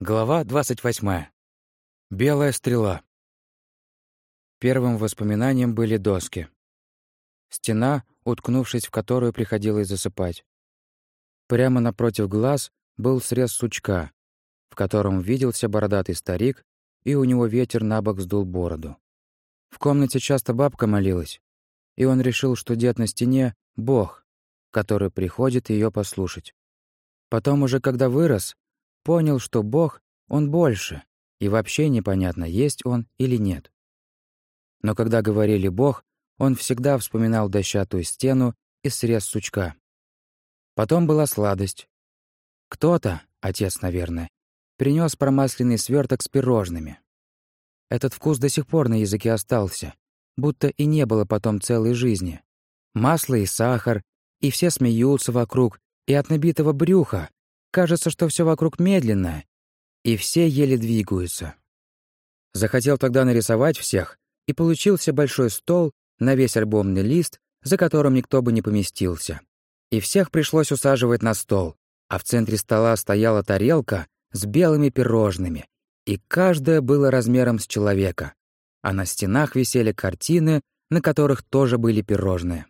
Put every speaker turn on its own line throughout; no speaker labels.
Глава 28. Белая стрела. Первым воспоминанием были доски. Стена, уткнувшись в которую приходилось засыпать. Прямо напротив глаз был срез сучка, в котором виделся бородатый старик, и у него ветер на бок сдул бороду. В комнате часто бабка молилась, и он решил, что дед на стене — бог, который приходит ее послушать. Потом уже, когда вырос, Понял, что Бог, он больше, и вообще непонятно, есть он или нет. Но когда говорили «Бог», он всегда вспоминал дощатую стену и срез сучка. Потом была сладость. Кто-то, отец, наверное, принес промасленный сверток с пирожными. Этот вкус до сих пор на языке остался, будто и не было потом целой жизни. Масло и сахар, и все смеются вокруг, и от набитого брюха Кажется, что все вокруг медленно, и все еле двигаются. Захотел тогда нарисовать всех, и получился большой стол на весь альбомный лист, за которым никто бы не поместился. И всех пришлось усаживать на стол, а в центре стола стояла тарелка с белыми пирожными, и каждая была размером с человека, а на стенах висели картины, на которых тоже были пирожные.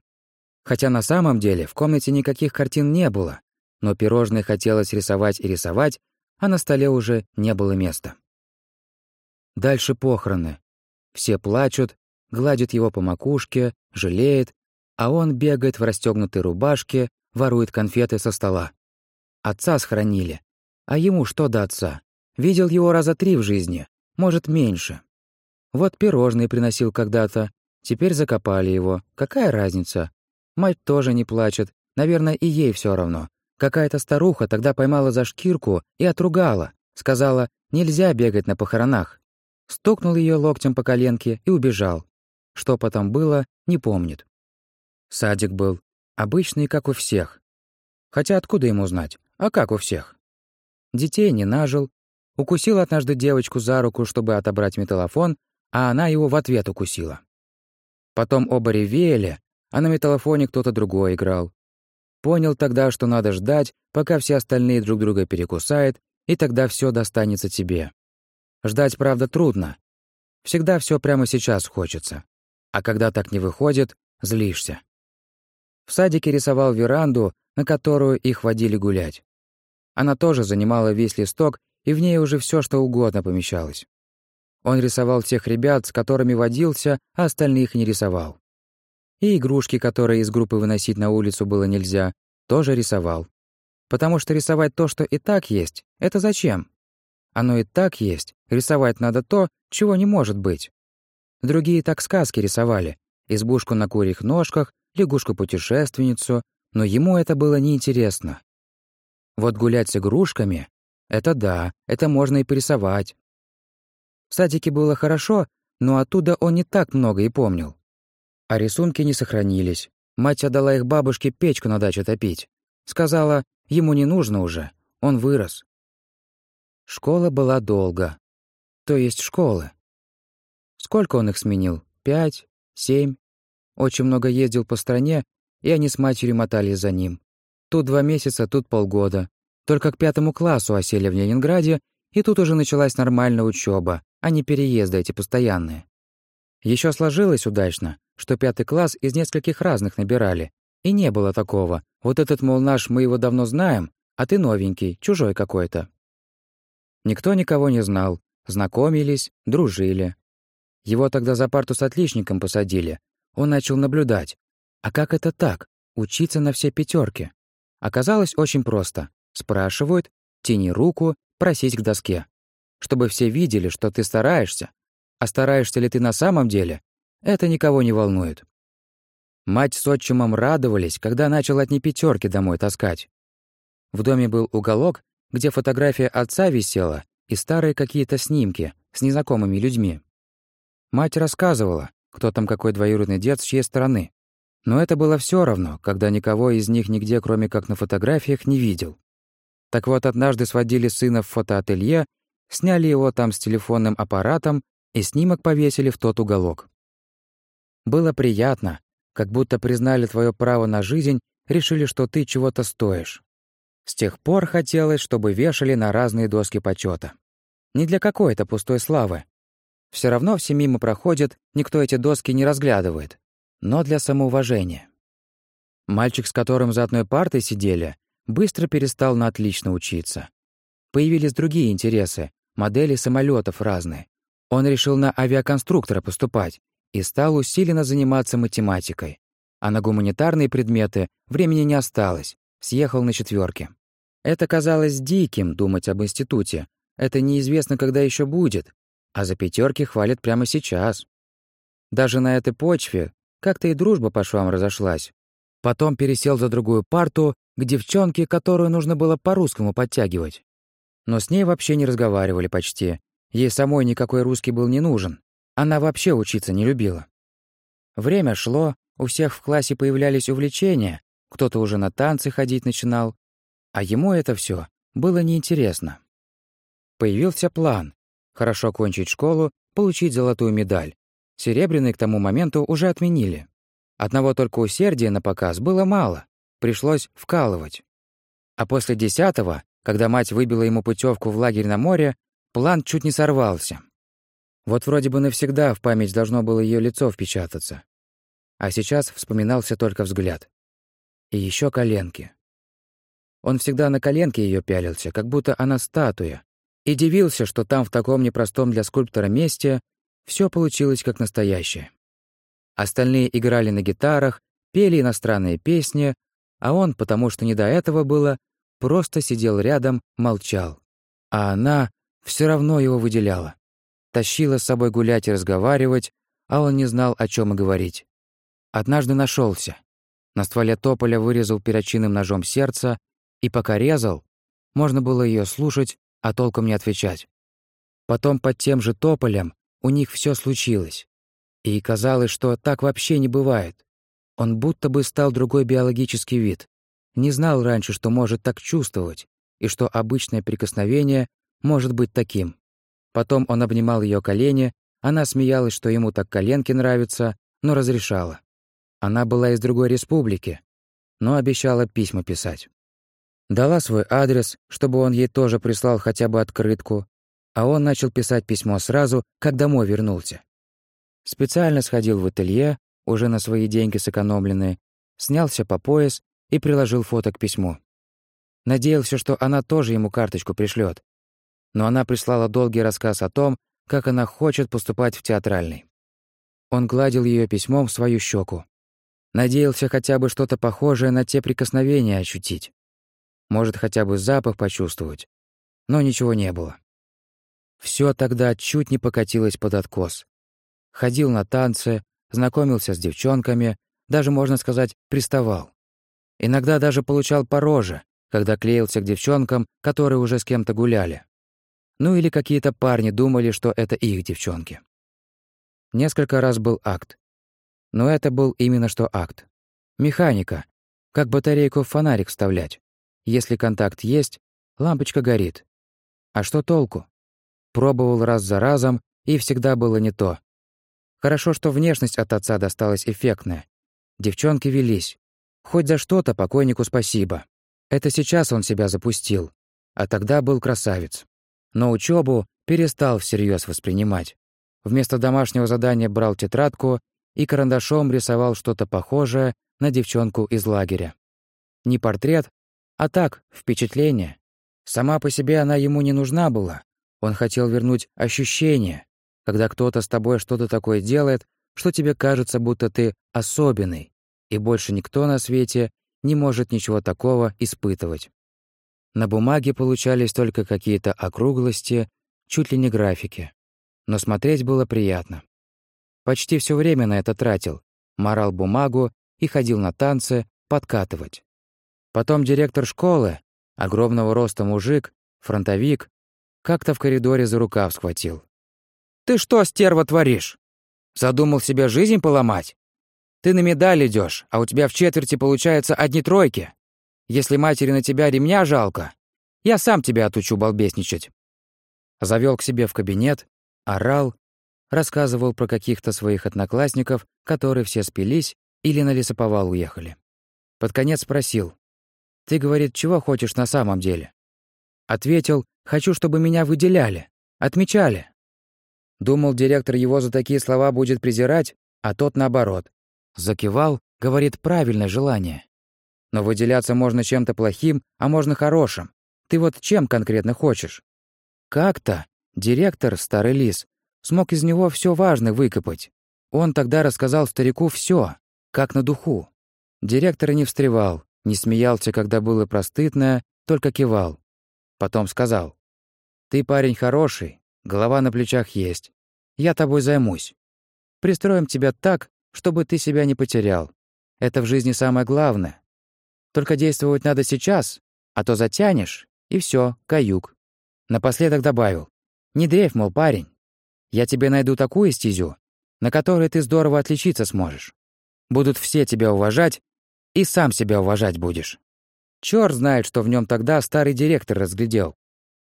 Хотя на самом деле в комнате никаких картин не было, но пирожные хотелось рисовать и рисовать, а на столе уже не было места. Дальше похороны. Все плачут, гладят его по макушке, жалеет, а он бегает в расстегнутой рубашке, ворует конфеты со стола. Отца схоронили. А ему что до отца? Видел его раза три в жизни, может, меньше. Вот пирожные приносил когда-то, теперь закопали его. Какая разница? Мать тоже не плачет, наверное, и ей все равно. Какая-то старуха тогда поймала за шкирку и отругала. Сказала, нельзя бегать на похоронах. Стукнул ее локтем по коленке и убежал. Что потом было, не помнит. Садик был. Обычный, как у всех. Хотя откуда ему знать? А как у всех? Детей не нажил. Укусил однажды девочку за руку, чтобы отобрать металлофон, а она его в ответ укусила. Потом оба ревели, а на металлофоне кто-то другой играл. Понял тогда, что надо ждать, пока все остальные друг друга перекусают, и тогда все достанется тебе. Ждать, правда, трудно. Всегда все прямо сейчас хочется. А когда так не выходит, злишься. В садике рисовал веранду, на которую их водили гулять. Она тоже занимала весь листок, и в ней уже все, что угодно помещалось. Он рисовал тех ребят, с которыми водился, а остальных не рисовал. И игрушки, которые из группы выносить на улицу было нельзя, тоже рисовал. Потому что рисовать то, что и так есть, это зачем? Оно и так есть, рисовать надо то, чего не может быть. Другие так сказки рисовали, избушку на курьих ножках, лягушку-путешественницу, но ему это было неинтересно. Вот гулять с игрушками — это да, это можно и порисовать. В садике было хорошо, но оттуда он не так много и помнил. А рисунки не сохранились. Мать отдала их бабушке печку на даче топить. Сказала, ему не нужно уже, он вырос. Школа была долго. То есть школы. Сколько он их сменил? Пять? Семь? Очень много ездил по стране, и они с матерью мотались за ним. Тут два месяца, тут полгода. Только к пятому классу осели в Ленинграде, и тут уже началась нормальная учеба, а не переезды эти постоянные. Еще сложилось удачно, что пятый класс из нескольких разных набирали. И не было такого. Вот этот, мол, наш, мы его давно знаем, а ты новенький, чужой какой-то. Никто никого не знал. Знакомились, дружили. Его тогда за парту с отличником посадили. Он начал наблюдать. А как это так? Учиться на все пятерки? Оказалось очень просто. Спрашивают, тяни руку, просись к доске. Чтобы все видели, что ты стараешься. А стараешься ли ты на самом деле, это никого не волнует. Мать с отчимом радовались, когда начал от пятерки домой таскать. В доме был уголок, где фотография отца висела и старые какие-то снимки с незнакомыми людьми. Мать рассказывала, кто там какой двоюродный дед с чьей стороны. Но это было все равно, когда никого из них нигде, кроме как на фотографиях, не видел. Так вот, однажды сводили сына в фотоателье, сняли его там с телефонным аппаратом и снимок повесили в тот уголок. Было приятно, как будто признали твое право на жизнь, решили, что ты чего-то стоишь. С тех пор хотелось, чтобы вешали на разные доски почета. Не для какой-то пустой славы. Все равно все мимо проходят, никто эти доски не разглядывает. Но для самоуважения. Мальчик, с которым за одной партой сидели, быстро перестал на отлично учиться. Появились другие интересы, модели самолетов разные. Он решил на авиаконструктора поступать и стал усиленно заниматься математикой. А на гуманитарные предметы времени не осталось, съехал на четверке. Это казалось диким думать об институте. Это неизвестно, когда еще будет. А за пятерки хвалят прямо сейчас. Даже на этой почве как-то и дружба по швам разошлась. Потом пересел за другую парту к девчонке, которую нужно было по-русскому подтягивать. Но с ней вообще не разговаривали почти. Ей самой никакой русский был не нужен. Она вообще учиться не любила. Время шло, у всех в классе появлялись увлечения, кто-то уже на танцы ходить начинал, а ему это все было неинтересно. Появился план — хорошо кончить школу, получить золотую медаль. Серебряный к тому моменту уже отменили. Одного только усердия на показ было мало, пришлось вкалывать. А после десятого, когда мать выбила ему путевку в лагерь на море, план чуть не сорвался. Вот вроде бы навсегда в память должно было ее лицо впечататься. А сейчас вспоминался только взгляд. И еще коленки. Он всегда на коленки ее пялился, как будто она статуя, и дивился, что там в таком непростом для скульптора месте все получилось как настоящее. Остальные играли на гитарах, пели иностранные песни, а он, потому что не до этого было, просто сидел рядом, молчал. А она все равно его выделяла. Тащила с собой гулять и разговаривать, а он не знал, о чем и говорить. Однажды нашелся. На стволе тополя вырезал перочинным ножом сердце, и пока резал, можно было ее слушать, а толком не отвечать. Потом под тем же тополем у них все случилось. И казалось, что так вообще не бывает. Он будто бы стал другой биологический вид. Не знал раньше, что может так чувствовать, и что обычное прикосновение может быть таким. Потом он обнимал ее колени, она смеялась, что ему так коленки нравятся, но разрешала. Она была из другой республики, но обещала письма писать. Дала свой адрес, чтобы он ей тоже прислал хотя бы открытку, а он начал писать письмо сразу, как домой вернулся. Специально сходил в ателье, уже на свои деньги сэкономленные, снялся по пояс и приложил фото к письму. Надеялся, что она тоже ему карточку пришлет. Но она прислала долгий рассказ о том, как она хочет поступать в театральный. Он гладил ее письмом в свою щеку. Надеялся хотя бы что-то похожее на те прикосновения ощутить. Может, хотя бы запах почувствовать. Но ничего не было. Все тогда чуть не покатилось под откос ходил на танцы, знакомился с девчонками, даже, можно сказать, приставал. Иногда даже получал по роже, когда клеился к девчонкам, которые уже с кем-то гуляли. Ну или какие-то парни думали, что это их девчонки. Несколько раз был акт. Но это был именно что акт. Механика, как батарейку в фонарик вставлять. Если контакт есть, лампочка горит. А что толку? Пробовал раз за разом, и всегда было не то. Хорошо, что внешность от отца досталась эффектная. Девчонки велись. Хоть за что-то покойнику спасибо. Это сейчас он себя запустил. А тогда был красавец. Но учебу перестал всерьез воспринимать. Вместо домашнего задания брал тетрадку и карандашом рисовал что-то похожее на девчонку из лагеря. Не портрет, а так, впечатление. Сама по себе она ему не нужна была. Он хотел вернуть ощущение, когда кто-то с тобой что-то такое делает, что тебе кажется, будто ты особенный, и больше никто на свете не может ничего такого испытывать. На бумаге получались только какие-то округлости, чуть ли не графики. Но смотреть было приятно. Почти все время на это тратил. Морал бумагу и ходил на танцы подкатывать. Потом директор школы, огромного роста мужик, фронтовик, как-то в коридоре за рукав схватил. Ты что, стерва, творишь? Задумал себе жизнь поломать? Ты на медаль идешь, а у тебя в четверти получается одни тройки. Если матери на тебя ремня жалко, я сам тебя отучу балбесничать. Завел к себе в кабинет, орал, рассказывал про каких-то своих одноклассников, которые все спились или на лесоповал уехали. Под конец спросил. Ты, говорит, чего хочешь на самом деле? Ответил, хочу, чтобы меня выделяли, отмечали. Думал, директор его за такие слова будет презирать, а тот наоборот. Закивал, говорит, правильное желание. Но выделяться можно чем-то плохим, а можно хорошим. Ты вот чем конкретно хочешь? Как-то директор, старый лис, смог из него все важное выкопать. Он тогда рассказал старику все, как на духу. Директор не встревал, не смеялся, когда было простытное, только кивал. Потом сказал, «Ты парень хороший, голова на плечах есть. Я тобой займусь. Пристроим тебя так, чтобы ты себя не потерял. Это в жизни самое главное. Только действовать надо сейчас, а то затянешь, и все, каюк. Напоследок добавил. Не дрейф, мол, парень. Я тебе найду такую стезю, на которой ты здорово отличиться сможешь. Будут все тебя уважать, и сам себя уважать будешь. Чёрт знает, что в нем тогда старый директор разглядел.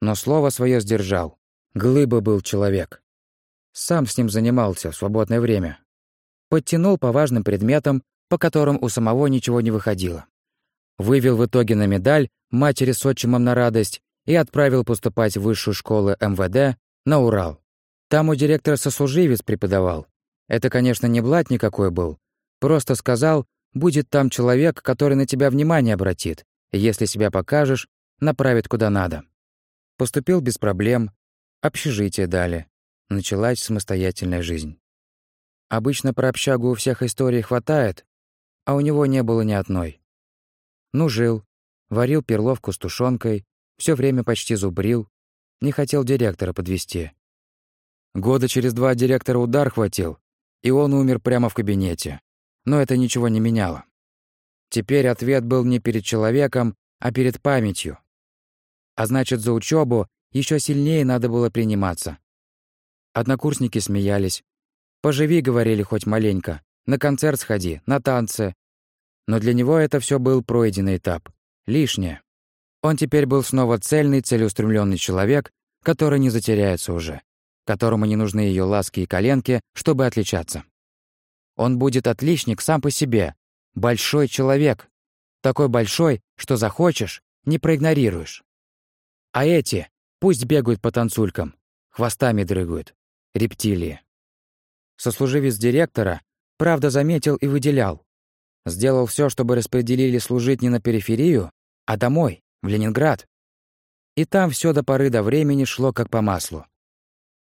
Но слово свое сдержал. Глыба был человек. Сам с ним занимался в свободное время. Подтянул по важным предметам, по которым у самого ничего не выходило. Вывел в итоге на медаль матери с отчимом на радость и отправил поступать в высшую школу МВД на Урал. Там у директора сослуживец преподавал. Это, конечно, не блат никакой был. Просто сказал, будет там человек, который на тебя внимание обратит, если себя покажешь, направит куда надо. Поступил без проблем, общежитие дали. Началась самостоятельная жизнь. Обычно про общагу у всех историй хватает, а у него не было ни одной. Ну, жил, варил перловку с тушенкой, все время почти зубрил, не хотел директора подвести. Года через два директора удар хватил, и он умер прямо в кабинете. Но это ничего не меняло. Теперь ответ был не перед человеком, а перед памятью. А значит, за учебу еще сильнее надо было приниматься. Однокурсники смеялись. «Поживи», — говорили хоть маленько, «на концерт сходи, на танцы». Но для него это все был пройденный этап. Лишнее. Он теперь был снова цельный, целеустремленный человек, который не затеряется уже, которому не нужны ее ласки и коленки, чтобы отличаться. Он будет отличник сам по себе, большой человек, такой большой, что захочешь, не проигнорируешь. А эти пусть бегают по танцулькам, хвостами дрыгают, рептилии. Сослуживец директора, правда, заметил и выделял. Сделал все, чтобы распределили служить не на периферию, а домой, в Ленинград. И там все до поры до времени шло как по маслу.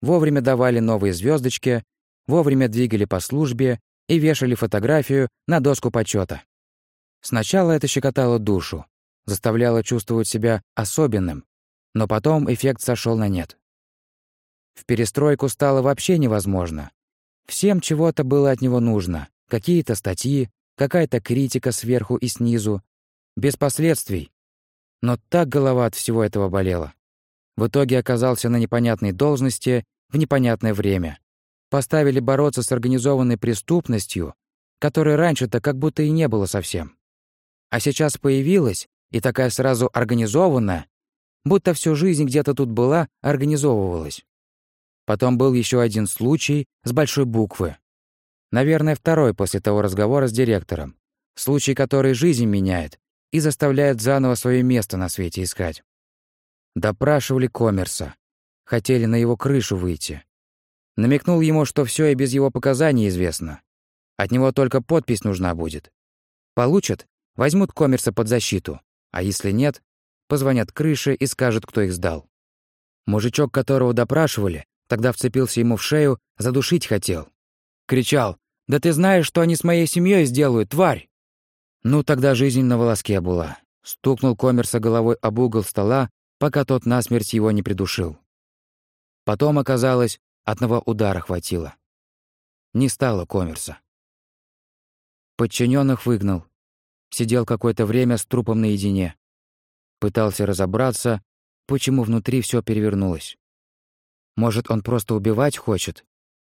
Вовремя давали новые звездочки, вовремя двигали по службе и вешали фотографию на доску почета. Сначала это щекотало душу, заставляло чувствовать себя особенным, но потом эффект сошел на нет. В перестройку стало вообще невозможно. Всем чего-то было от него нужно, какие-то статьи, какая-то критика сверху и снизу, без последствий. Но так голова от всего этого болела. В итоге оказался на непонятной должности в непонятное время. Поставили бороться с организованной преступностью, которой раньше-то как будто и не было совсем. А сейчас появилась, и такая сразу организованная, будто всю жизнь где-то тут была, организовывалась. Потом был еще один случай с большой буквы. Наверное, второй после того разговора с директором. Случай, который жизнь меняет и заставляет заново свое место на свете искать. Допрашивали коммерса. Хотели на его крышу выйти. Намекнул ему, что все и без его показаний известно. От него только подпись нужна будет. Получат, возьмут коммерса под защиту, а если нет, позвонят крыше и скажут, кто их сдал. Мужичок, которого допрашивали, тогда вцепился ему в шею, задушить хотел. Кричал, «Да ты знаешь, что они с моей семьей сделают, тварь!» Ну, тогда жизнь на волоске была. Стукнул коммерса головой об угол стола, пока тот насмерть его не придушил. Потом оказалось, Одного удара хватило. Не стало коммерса. Подчиненных выгнал. Сидел какое-то время с трупом наедине. Пытался разобраться, почему внутри все перевернулось. Может, он просто убивать хочет?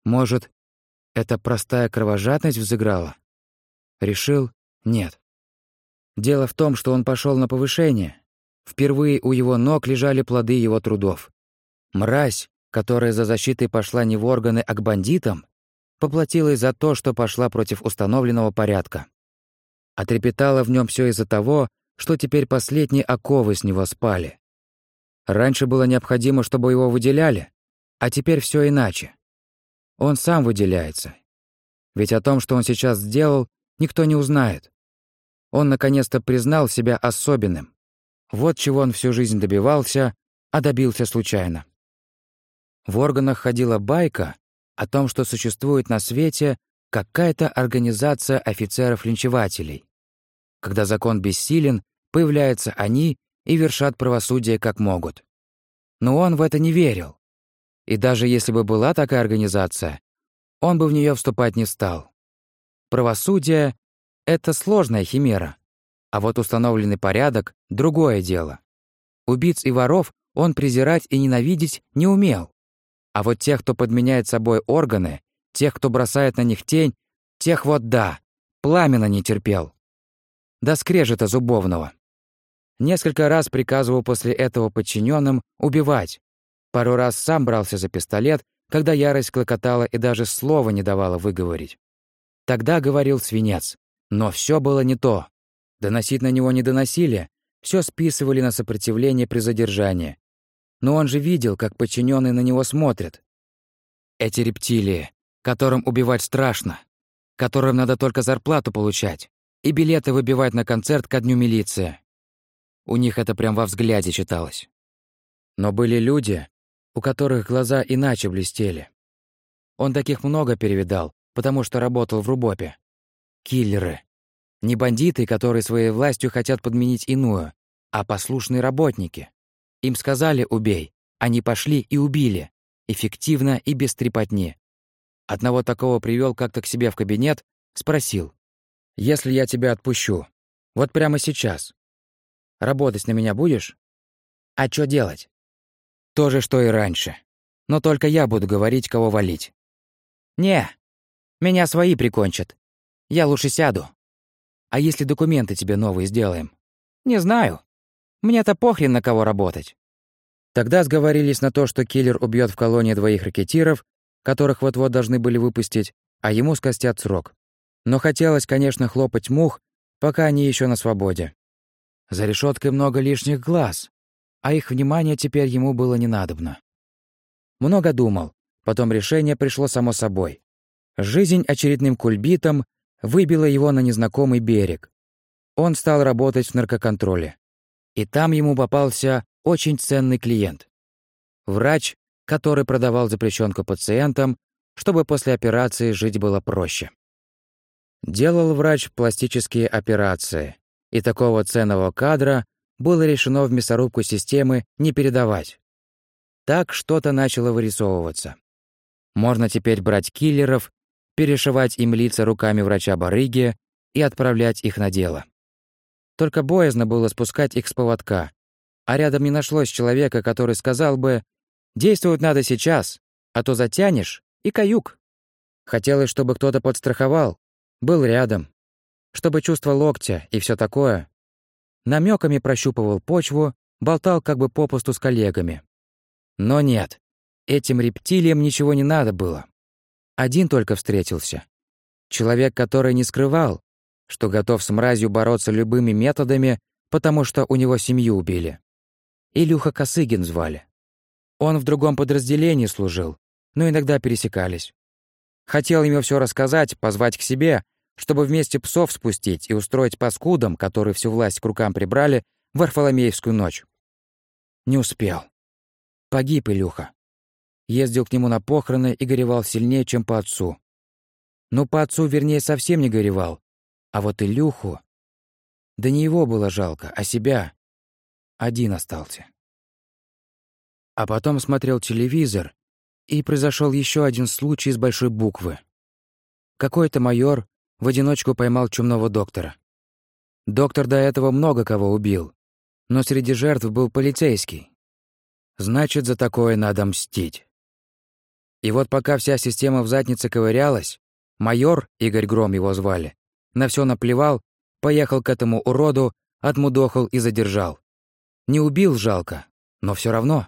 Может, это простая кровожадность взыграла? Решил — нет. Дело в том, что он пошел на повышение. Впервые у его ног лежали плоды его трудов. Мразь, которая за защитой пошла не в органы, а к бандитам, поплатилась за то, что пошла против установленного порядка. Отрепетало в нем все из-за того, что теперь последние оковы с него спали. Раньше было необходимо, чтобы его выделяли, а теперь все иначе. Он сам выделяется. Ведь о том, что он сейчас сделал, никто не узнает. Он наконец-то признал себя особенным. Вот чего он всю жизнь добивался, а добился случайно. В органах ходила байка о том, что существует на свете какая-то организация офицеров-линчевателей. Когда закон бессилен, появляются они и вершат правосудие как могут. Но он в это не верил. И даже если бы была такая организация, он бы в нее вступать не стал. Правосудие — это сложная химера, а вот установленный порядок — другое дело. Убийц и воров он презирать и ненавидеть не умел. А вот тех, кто подменяет собой органы, тех, кто бросает на них тень, тех вот да, пламенно не терпел. До скрежета зубовного. Несколько раз приказывал после этого подчиненным убивать. Пару раз сам брался за пистолет, когда ярость клокотала и даже слова не давала выговорить. Тогда говорил свинец. Но все было не то. Доносить на него не доносили, все списывали на сопротивление при задержании. Но он же видел, как подчиненные на него смотрят. Эти рептилии, которым убивать страшно, которым надо только зарплату получать и билеты выбивать на концерт ко дню милиции. У них это прям во взгляде читалось. Но были люди, у которых глаза иначе блестели. Он таких много перевидал, потому что работал в Рубопе. Киллеры. Не бандиты, которые своей властью хотят подменить иную, а послушные работники. Им сказали «убей», они пошли и убили. Эффективно и без трепотни. Одного такого привел как-то к себе в кабинет, спросил. «Если я тебя отпущу, вот прямо сейчас, работать на меня будешь? А что делать?» «То же, что и раньше. Но только я буду говорить, кого валить». «Не, меня свои прикончат. Я лучше сяду». «А если документы тебе новые сделаем?» «Не знаю. Мне-то похрен на кого работать. Тогда сговорились на то, что киллер убьет в колонии двоих ракетиров, которых вот-вот должны были выпустить, а ему скостят срок. Но хотелось, конечно, хлопать мух, пока они еще на свободе. За решеткой много лишних глаз, а их внимание теперь ему было не надобно. Много думал, потом решение пришло само собой. Жизнь очередным кульбитом выбила его на незнакомый берег. Он стал работать в наркоконтроле. И там ему попался очень ценный клиент. Врач, который продавал запрещенку пациентам, чтобы после операции жить было проще. Делал врач пластические операции, и такого ценного кадра было решено в мясорубку системы не передавать. Так что-то начало вырисовываться. Можно теперь брать киллеров, перешивать им лица руками врача-барыги и отправлять их на дело. Только боязно было спускать их с поводка, а рядом не нашлось человека, который сказал бы «Действовать надо сейчас, а то затянешь и каюк». Хотелось, чтобы кто-то подстраховал, был рядом, чтобы чувство локтя и все такое. Намеками прощупывал почву, болтал как бы попусту с коллегами. Но нет, этим рептилиям ничего не надо было. Один только встретился. Человек, который не скрывал, что готов с мразью бороться любыми методами, потому что у него семью убили. Илюха Косыгин звали. Он в другом подразделении служил, но иногда пересекались. Хотел ему все рассказать, позвать к себе, чтобы вместе псов спустить и устроить паскудам, которые всю власть к рукам прибрали, в Варфоломеевскую ночь. Не успел. Погиб Илюха. Ездил к нему на похороны и горевал сильнее, чем по отцу. Ну, по отцу, вернее, совсем не горевал, а вот Илюху... Да не его было жалко, а себя. Один остался. А потом смотрел телевизор, и произошел еще один случай с большой буквы. Какой-то майор в одиночку поймал чумного доктора. Доктор до этого много кого убил, но среди жертв был полицейский. Значит, за такое надо мстить. И вот пока вся система в заднице ковырялась, майор, Игорь Гром его звали, на все наплевал, поехал к этому уроду, отмудохал и задержал. Не убил жалко, но все равно.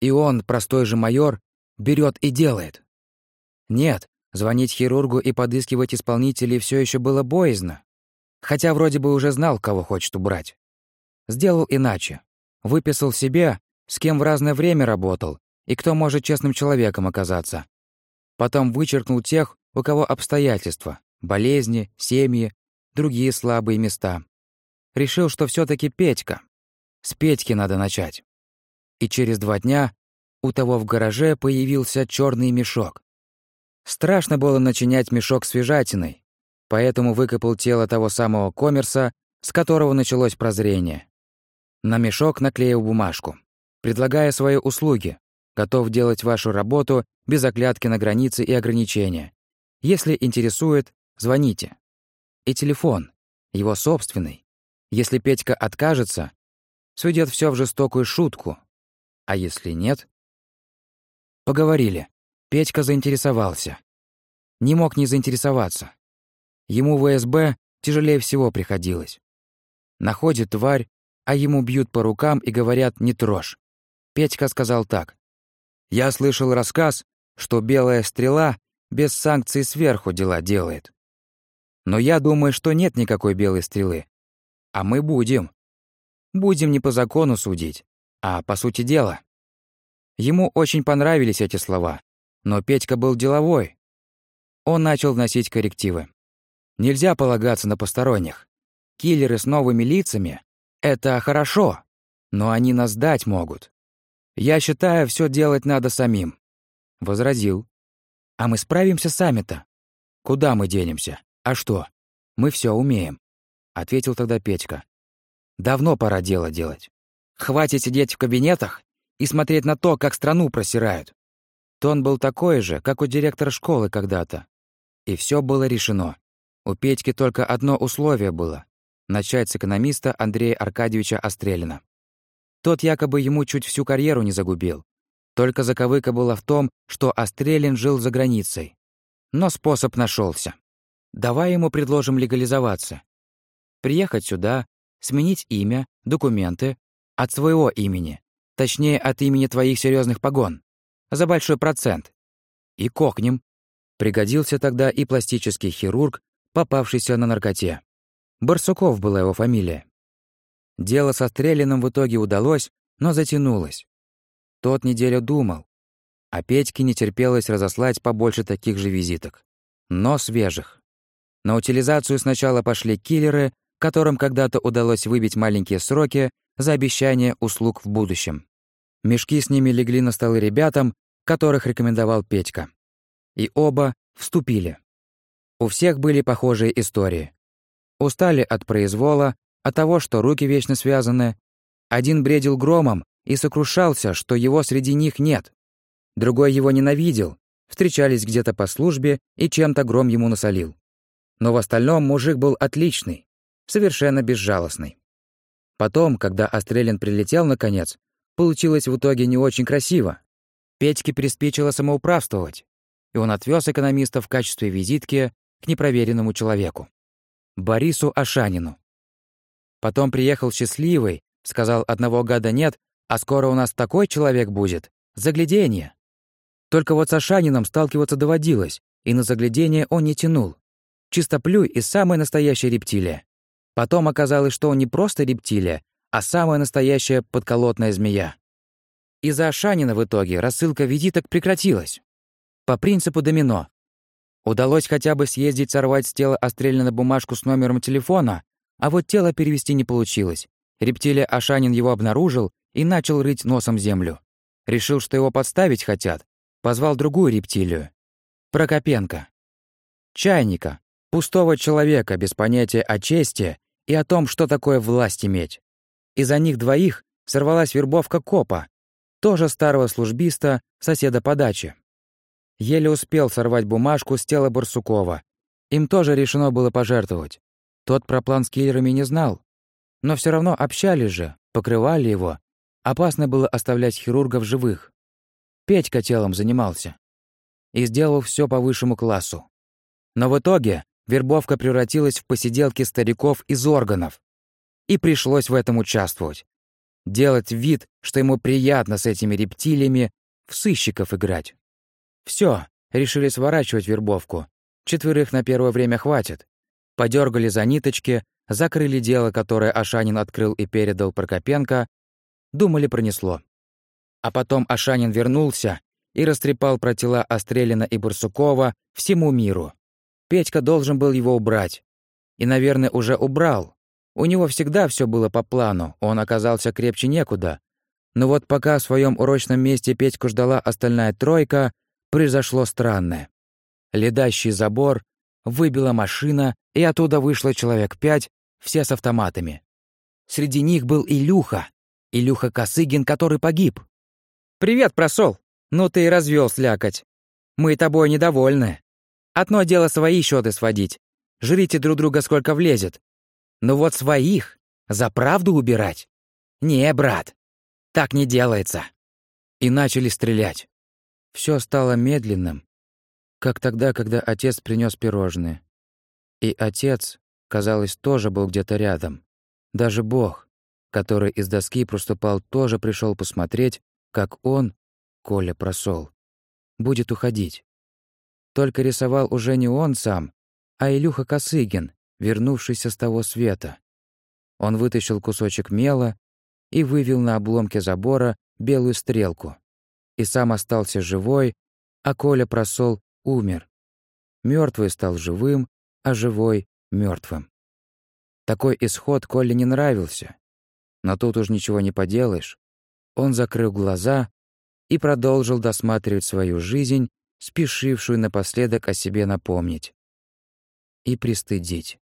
И он, простой же майор, берет и делает. Нет, звонить хирургу и подыскивать исполнителей все еще было боязно. Хотя вроде бы уже знал, кого хочет убрать. сделал иначе. Выписал себе, с кем в разное время работал и кто может честным человеком оказаться. Потом вычеркнул тех, у кого обстоятельства, болезни, семьи, другие слабые места. Решил, что все таки Петька. С Петьки надо начать. И через два дня у того в гараже появился черный мешок. Страшно было начинять мешок свежатиной, поэтому выкопал тело того самого коммерса, с которого началось прозрение. На мешок наклеил бумажку, предлагая свои услуги, готов делать вашу работу без оглядки на границы и ограничения. Если интересует, звоните. И телефон, его собственный. Если Петька откажется, сведет все в жестокую шутку. А если нет? Поговорили. Петька заинтересовался. Не мог не заинтересоваться. Ему в СБ тяжелее всего приходилось. Находит тварь, а ему бьют по рукам и говорят «не трожь». Петька сказал так. «Я слышал рассказ, что белая стрела без санкций сверху дела делает. Но я думаю, что нет никакой белой стрелы. А мы будем. Будем не по закону судить, а по сути дела. Ему очень понравились эти слова, но Петька был деловой. Он начал вносить коррективы. Нельзя полагаться на посторонних. Киллеры с новыми лицами — это хорошо, но они нас дать могут. Я считаю, все делать надо самим. Возразил. А мы справимся сами-то. Куда мы денемся? А что? Мы все умеем. Ответил тогда Петька. Давно пора дело делать. Хватит сидеть в кабинетах и смотреть на то, как страну просирают. Тон был такой же, как у директора школы когда-то. И все было решено. У Петьки только одно условие было — начать с экономиста Андрея Аркадьевича Острелина. Тот якобы ему чуть всю карьеру не загубил. Только заковыка была в том, что Острелин жил за границей. Но способ нашелся. Давай ему предложим легализоваться. Приехать сюда, сменить имя, документы от своего имени, точнее, от имени твоих серьезных погон, за большой процент. И кокнем. Пригодился тогда и пластический хирург, попавшийся на наркоте. Барсуков была его фамилия. Дело со Стрелиным в итоге удалось, но затянулось. Тот неделю думал, а Петьке не терпелось разослать побольше таких же визиток. Но свежих. На утилизацию сначала пошли киллеры, которым когда-то удалось выбить маленькие сроки за обещание услуг в будущем. Мешки с ними легли на столы ребятам, которых рекомендовал Петька. И оба вступили. У всех были похожие истории. Устали от произвола, от того, что руки вечно связаны. Один бредил громом и сокрушался, что его среди них нет. Другой его ненавидел, встречались где-то по службе и чем-то гром ему насолил. Но в остальном мужик был отличный, совершенно безжалостный. Потом, когда Острелин прилетел наконец, получилось в итоге не очень красиво. Петьке приспичило самоуправствовать, и он отвез экономиста в качестве визитки к непроверенному человеку. Борису Ашанину. Потом приехал счастливый, сказал одного гада нет, а скоро у нас такой человек будет. Загляденье. Только вот с Ашанином сталкиваться доводилось, и на заглядение он не тянул. Чистоплюй и самая настоящая рептилия. Потом оказалось, что он не просто рептилия, а самая настоящая подколотная змея. Из-за Ашанина в итоге рассылка визиток прекратилась. По принципу домино. Удалось хотя бы съездить сорвать с тела на бумажку с номером телефона, а вот тело перевести не получилось. Рептилия Ашанин его обнаружил и начал рыть носом землю. Решил, что его подставить хотят. Позвал другую рептилию. Прокопенко. Чайника. Пустого человека без понятия о чести и о том, что такое власть иметь. Из-за них двоих сорвалась вербовка копа, тоже старого службиста, соседа по даче. Еле успел сорвать бумажку с тела Барсукова. Им тоже решено было пожертвовать. Тот про план с киллерами не знал. Но все равно общались же, покрывали его. Опасно было оставлять хирургов живых. Петька телом занимался. И сделал все по высшему классу. Но в итоге вербовка превратилась в посиделки стариков из органов. И пришлось в этом участвовать. Делать вид, что ему приятно с этими рептилиями в сыщиков играть. Все, решили сворачивать вербовку. Четверых на первое время хватит. Подергали за ниточки, закрыли дело, которое Ашанин открыл и передал Прокопенко, думали, пронесло. А потом Ашанин вернулся и растрепал про тела Острелина и Барсукова всему миру. Петька должен был его убрать. И, наверное, уже убрал. У него всегда все было по плану, он оказался крепче некуда. Но вот пока в своем урочном месте Петьку ждала остальная тройка, произошло странное. Ледащий забор, выбила машина, и оттуда вышло человек пять, все с автоматами. Среди них был Илюха, Илюха Косыгин, который погиб. «Привет, просол! Ну ты и развел слякоть. Мы тобой недовольны. Одно дело свои счеты сводить. Жрите друг друга сколько влезет. Но вот своих за правду убирать? Не, брат, так не делается. И начали стрелять. Все стало медленным, как тогда, когда отец принес пирожные. И отец, казалось, тоже был где-то рядом. Даже Бог, который из доски проступал, тоже пришел посмотреть, как он, Коля просол, будет уходить. Только рисовал уже не он сам, а Илюха Косыгин, вернувшийся с того света. Он вытащил кусочек мела и вывел на обломке забора белую стрелку. И сам остался живой, а Коля просол умер. Мертвый стал живым, а живой — мертвым. Такой исход Коле не нравился. Но тут уж ничего не поделаешь. Он закрыл глаза и продолжил досматривать свою жизнь, спешившую напоследок о себе напомнить. И пристыдить.